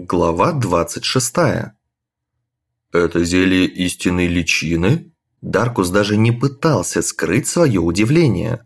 Глава 26. «Это зелье истинной личины?» Даркус даже не пытался скрыть свое удивление.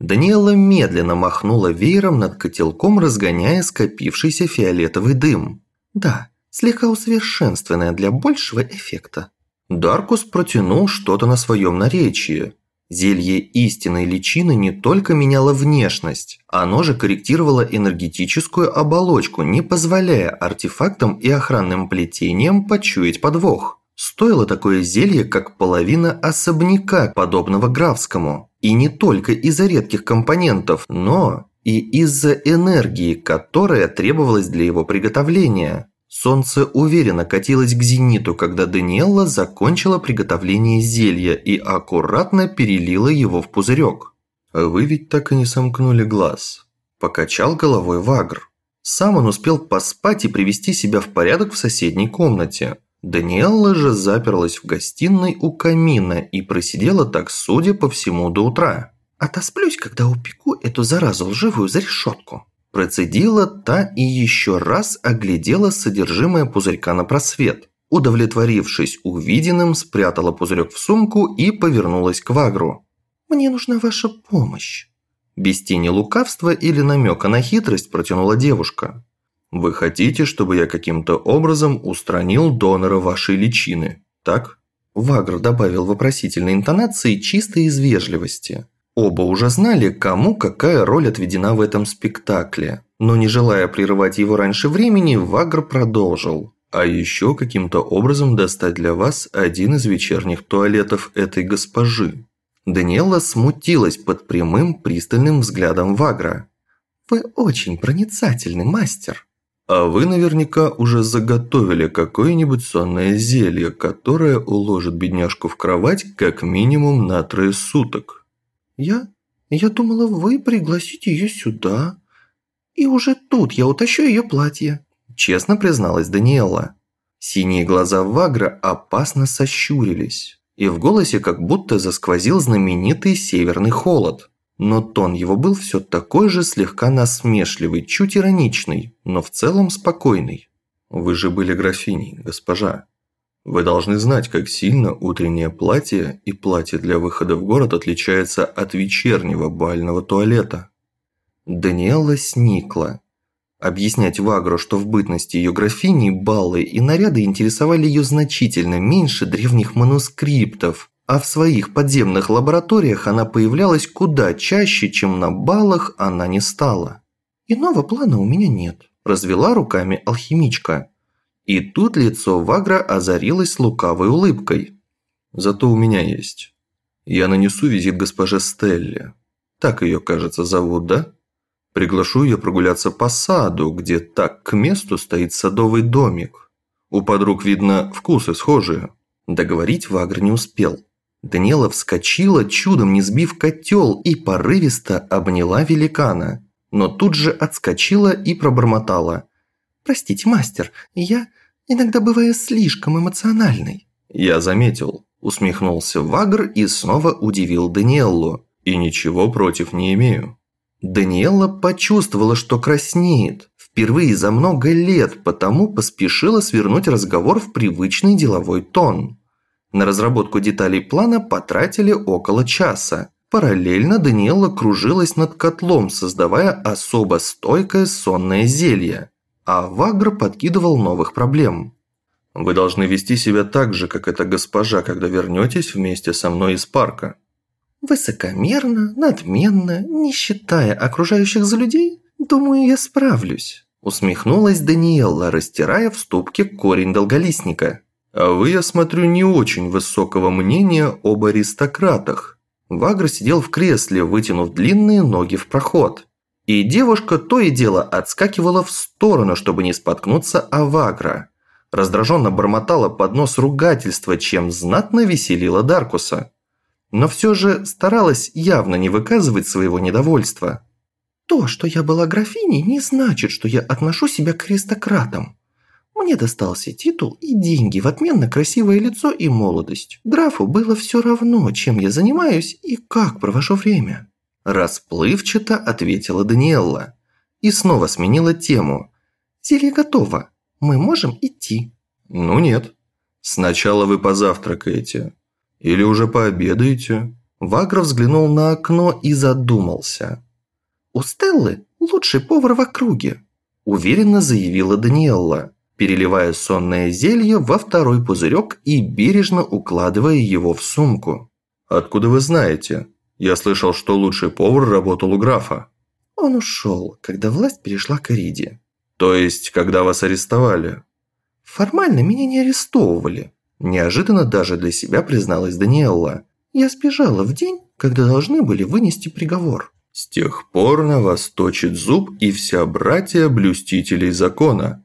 Даниэла медленно махнула веером над котелком, разгоняя скопившийся фиолетовый дым. «Да, слегка усовершенствованное для большего эффекта». Даркус протянул что-то на своем наречии. Зелье истинной личины не только меняло внешность, оно же корректировало энергетическую оболочку, не позволяя артефактам и охранным плетениям почуять подвох. Стоило такое зелье, как половина особняка, подобного графскому. И не только из-за редких компонентов, но и из-за энергии, которая требовалась для его приготовления. Солнце уверенно катилось к зениту, когда Даниэлла закончила приготовление зелья и аккуратно перелила его в пузырек. «Вы ведь так и не сомкнули глаз», – покачал головой Вагр. Сам он успел поспать и привести себя в порядок в соседней комнате. Даниэлла же заперлась в гостиной у камина и просидела так, судя по всему, до утра. «Отосплюсь, когда упеку эту заразу лживую за решетку», Процедила та и еще раз оглядела содержимое пузырька на просвет. Удовлетворившись увиденным, спрятала пузырек в сумку и повернулась к Вагру. «Мне нужна ваша помощь». Без тени лукавства или намека на хитрость протянула девушка. «Вы хотите, чтобы я каким-то образом устранил донора вашей личины, так?» Вагр добавил вопросительной интонации чисто из вежливости. Оба уже знали, кому какая роль отведена в этом спектакле. Но не желая прерывать его раньше времени, Вагр продолжил. А еще каким-то образом достать для вас один из вечерних туалетов этой госпожи. Даниэла смутилась под прямым пристальным взглядом Вагра. «Вы очень проницательный мастер». «А вы наверняка уже заготовили какое-нибудь сонное зелье, которое уложит бедняжку в кровать как минимум на трое суток». «Я... я думала, вы пригласите ее сюда. И уже тут я утащу ее платье», – честно призналась Даниэла. Синие глаза Вагра опасно сощурились, и в голосе как будто засквозил знаменитый северный холод. Но тон его был все такой же слегка насмешливый, чуть ироничный, но в целом спокойный. «Вы же были графиней, госпожа. Вы должны знать, как сильно утреннее платье и платье для выхода в город отличается от вечернего бального туалета. Даниэла сникла. Объяснять Вагру, что в бытности ее графини баллы и наряды интересовали ее значительно меньше древних манускриптов, а в своих подземных лабораториях она появлялась куда чаще, чем на баллах она не стала. «Иного плана у меня нет», – развела руками алхимичка. И тут лицо Вагра озарилось лукавой улыбкой. «Зато у меня есть. Я нанесу визит госпоже Стелле. Так ее, кажется, зовут, да? Приглашу ее прогуляться по саду, где так к месту стоит садовый домик. У подруг, видно, вкусы схожие». Договорить Вагр не успел. Даниэла вскочила, чудом не сбив котел, и порывисто обняла великана. Но тут же отскочила и пробормотала – «Простите, мастер, я иногда бываю слишком эмоциональной». «Я заметил», – усмехнулся Вагр и снова удивил Даниэллу. «И ничего против не имею». Даниэлла почувствовала, что краснеет. Впервые за много лет, потому поспешила свернуть разговор в привычный деловой тон. На разработку деталей плана потратили около часа. Параллельно Даниэлла кружилась над котлом, создавая особо стойкое сонное зелье а Вагр подкидывал новых проблем. «Вы должны вести себя так же, как эта госпожа, когда вернетесь вместе со мной из парка». «Высокомерно, надменно, не считая окружающих за людей, думаю, я справлюсь», усмехнулась Даниэлла, растирая в ступке корень долголистника. «А вы, я смотрю, не очень высокого мнения об аристократах». Вагр сидел в кресле, вытянув длинные ноги в проход. И девушка то и дело отскакивала в сторону, чтобы не споткнуться о Вагра. Раздраженно бормотала под нос ругательства, чем знатно веселила Даркуса. Но все же старалась явно не выказывать своего недовольства. «То, что я была графиней, не значит, что я отношу себя к аристократам. Мне достался титул и деньги в отмен на красивое лицо и молодость. Графу было все равно, чем я занимаюсь и как провожу время». Расплывчато ответила Даниэлла. И снова сменила тему. «Зелье готово. мы можем идти». «Ну нет. Сначала вы позавтракаете. Или уже пообедаете?» Вагра взглянул на окно и задумался. «У Стеллы лучший повар в округе», – уверенно заявила Даниэлла, переливая сонное зелье во второй пузырек и бережно укладывая его в сумку. «Откуда вы знаете? Я слышал, что лучший повар работал у графа». «Он ушел, когда власть перешла к Ариде». «То есть, когда вас арестовали?» «Формально меня не арестовывали», – неожиданно даже для себя призналась Даниэлла. «Я сбежала в день, когда должны были вынести приговор». «С тех пор на вас точит зуб и вся братья блюстителей закона».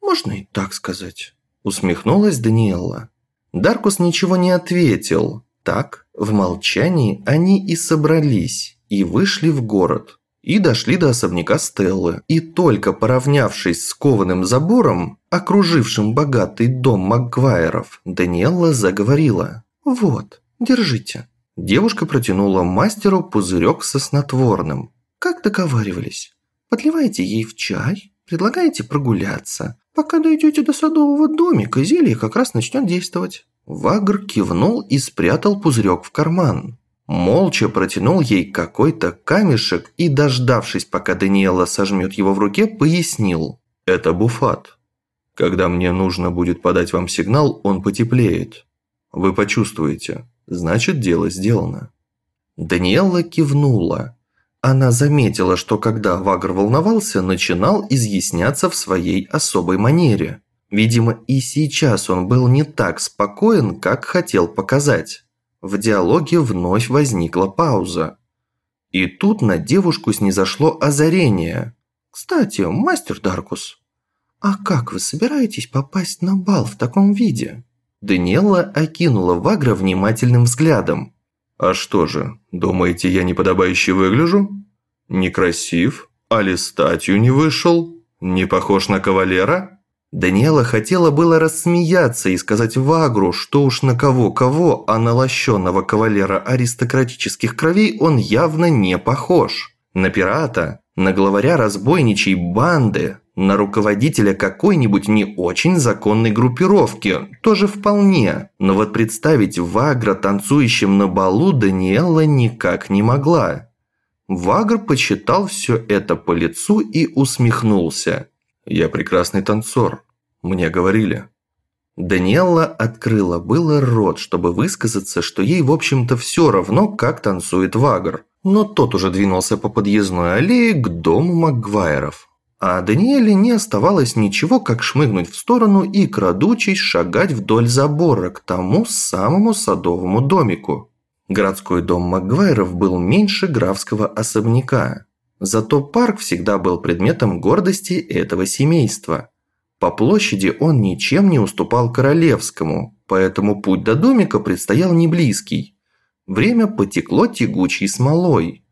«Можно и так сказать», – усмехнулась Даниэлла. Даркус ничего не ответил. Так, в молчании они и собрались, и вышли в город и дошли до особняка Стеллы. И только поравнявшись с кованым забором, окружившим богатый дом Макгвайров, Даниэлла заговорила. «Вот, держите». Девушка протянула мастеру пузырек со снотворным. «Как договаривались? Подливайте ей в чай, предлагаете прогуляться. Пока дойдете до садового домика, зелье как раз начнет действовать». Вагр кивнул и спрятал пузырек в карман молча протянул ей какой-то камешек и, дождавшись, пока Даниэла сожмет его в руке, пояснил. «Это буфат. Когда мне нужно будет подать вам сигнал, он потеплеет. Вы почувствуете. Значит, дело сделано». Даниэла кивнула. Она заметила, что когда Вагр волновался, начинал изъясняться в своей особой манере. Видимо, и сейчас он был не так спокоен, как хотел показать. В диалоге вновь возникла пауза. И тут на девушку снизошло озарение. «Кстати, мастер Даркус, а как вы собираетесь попасть на бал в таком виде?» Даниэла окинула Вагра внимательным взглядом. «А что же, думаете, я неподобающе выгляжу? Некрасив? Али статью не вышел? Не похож на кавалера?» Даниэла хотела было рассмеяться и сказать Вагру, что уж на кого-кого, а на лощенного кавалера аристократических кровей он явно не похож. На пирата, на главаря разбойничьей банды, на руководителя какой-нибудь не очень законной группировки, тоже вполне. Но вот представить Вагра танцующим на балу Даниэла никак не могла. Вагр почитал все это по лицу и усмехнулся. Я прекрасный танцор. Мне говорили. Даниэлла открыла было рот, чтобы высказаться, что ей, в общем-то, все равно, как танцует Вагр. Но тот уже двинулся по подъездной аллее к дому Макгвайров. А Даниэле не оставалось ничего, как шмыгнуть в сторону и, крадучись, шагать вдоль забора к тому самому садовому домику. Городской дом Макгвайров был меньше графского особняка. Зато парк всегда был предметом гордости этого семейства. По площади он ничем не уступал королевскому, поэтому путь до домика предстоял не близкий. Время потекло тягучей смолой.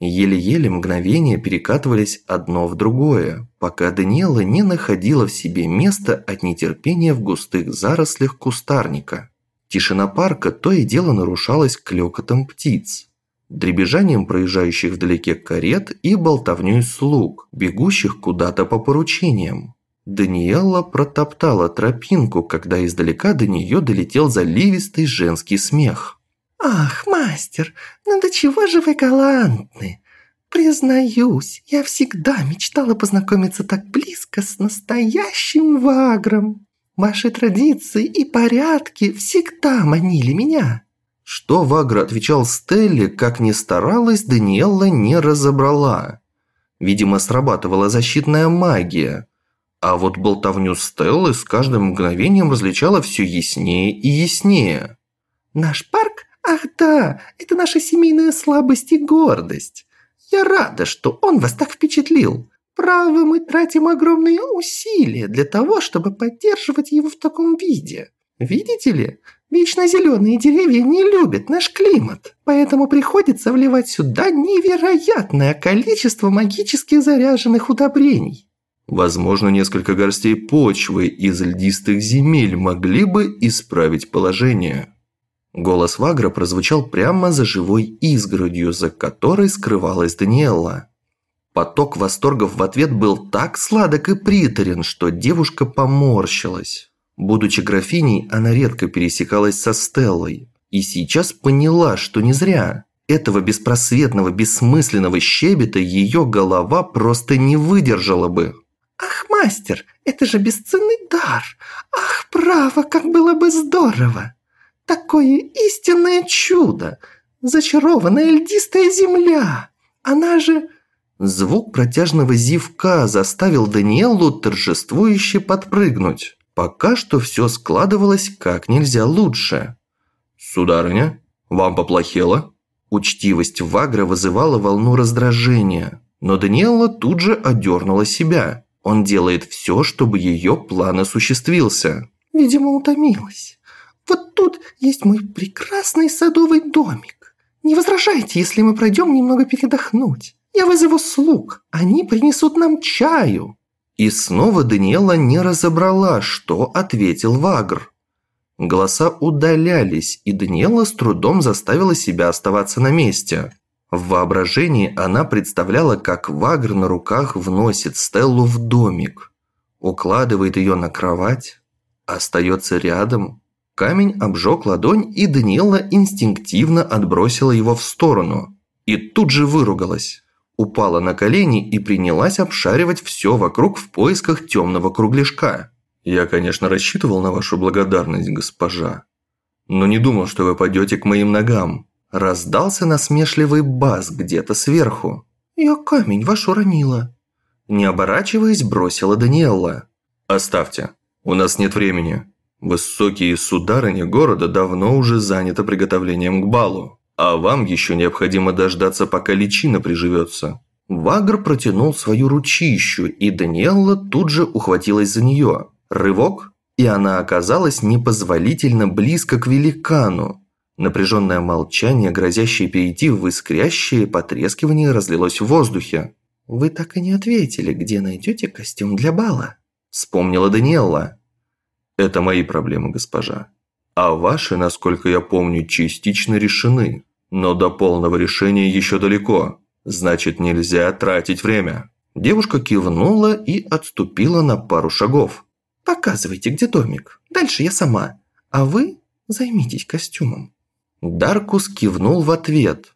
Еле-еле мгновения перекатывались одно в другое, пока Даниэла не находила в себе места от нетерпения в густых зарослях кустарника. Тишина парка то и дело нарушалась клёкотом птиц дребезжанием проезжающих вдалеке карет и болтовней слуг, бегущих куда-то по поручениям. Даниэлла протоптала тропинку, когда издалека до нее долетел заливистый женский смех. «Ах, мастер, ну до чего же вы галантны! Признаюсь, я всегда мечтала познакомиться так близко с настоящим вагром. Ваши традиции и порядки всегда манили меня». Что Вагра отвечал Стелле, как ни старалась, Даниэлла не разобрала. Видимо, срабатывала защитная магия. А вот болтовню Стеллы с каждым мгновением различала все яснее и яснее. «Наш парк? Ах да, это наша семейная слабость и гордость. Я рада, что он вас так впечатлил. Право, мы тратим огромные усилия для того, чтобы поддерживать его в таком виде. Видите ли, Вечно зеленые деревья не любят наш климат, поэтому приходится вливать сюда невероятное количество магически заряженных удобрений. Возможно, несколько горстей почвы из льдистых земель могли бы исправить положение. Голос Вагра прозвучал прямо за живой изгородью, за которой скрывалась Даниэлла. Поток восторгов в ответ был так сладок и приторен, что девушка поморщилась. Будучи графиней, она редко пересекалась со Стеллой. И сейчас поняла, что не зря. Этого беспросветного, бессмысленного щебета ее голова просто не выдержала бы. «Ах, мастер, это же бесценный дар! Ах, право, как было бы здорово! Такое истинное чудо! Зачарованная льдистая земля! Она же...» Звук протяжного зевка заставил Даниэлу торжествующе подпрыгнуть. Пока что все складывалось как нельзя лучше. «Сударыня, вам поплохело?» Учтивость Вагра вызывала волну раздражения, но Даниэла тут же одернула себя. Он делает все, чтобы ее план осуществился. «Видимо, утомилась. Вот тут есть мой прекрасный садовый домик. Не возражайте, если мы пройдем немного передохнуть. Я вызову слуг, они принесут нам чаю». И снова Даниэла не разобрала, что ответил Вагр. Голоса удалялись, и Даниэла с трудом заставила себя оставаться на месте. В воображении она представляла, как Вагр на руках вносит Стеллу в домик, укладывает ее на кровать, остается рядом. Камень обжег ладонь, и Даниэла инстинктивно отбросила его в сторону. И тут же выругалась упала на колени и принялась обшаривать все вокруг в поисках темного кругляшка. «Я, конечно, рассчитывал на вашу благодарность, госпожа, но не думал, что вы пойдете к моим ногам». Раздался насмешливый бас где-то сверху. «Я камень ваш уронила». Не оборачиваясь, бросила Даниэлла. «Оставьте, у нас нет времени. Высокие сударыни города давно уже заняты приготовлением к балу. А вам еще необходимо дождаться, пока личина приживется». Вагр протянул свою ручищу, и Даниэлла тут же ухватилась за нее. Рывок, и она оказалась непозволительно близко к великану. Напряженное молчание, грозящее перейти в искрящее потрескивание, разлилось в воздухе. «Вы так и не ответили, где найдете костюм для бала?» Вспомнила Даниэлла. «Это мои проблемы, госпожа. А ваши, насколько я помню, частично решены. Но до полного решения еще далеко. Значит, нельзя тратить время». Девушка кивнула и отступила на пару шагов. «Показывайте, где домик. Дальше я сама. А вы займитесь костюмом». Даркус кивнул в ответ.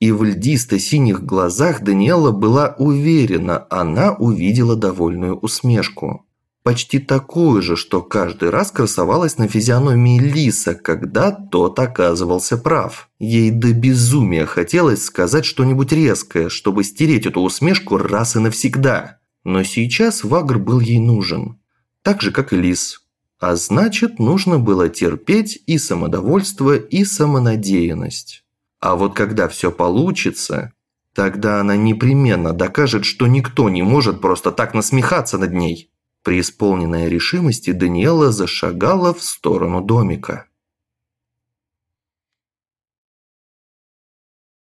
И в льдисто-синих глазах Даниэла была уверена, она увидела довольную усмешку почти такую же, что каждый раз красовалась на физиономии Лиса, когда тот оказывался прав. Ей до безумия хотелось сказать что-нибудь резкое, чтобы стереть эту усмешку раз и навсегда. Но сейчас Вагр был ей нужен. Так же, как и Лис. А значит, нужно было терпеть и самодовольство, и самонадеянность. А вот когда все получится, тогда она непременно докажет, что никто не может просто так насмехаться над ней. Преисполненная решимости, Даниэла зашагала в сторону домика.